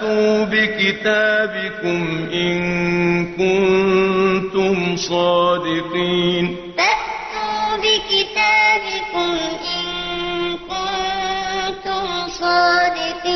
فأتوا بكتابكم إن كنتم صادقين. فأتوا بكتابكم إن كنتم صادقين.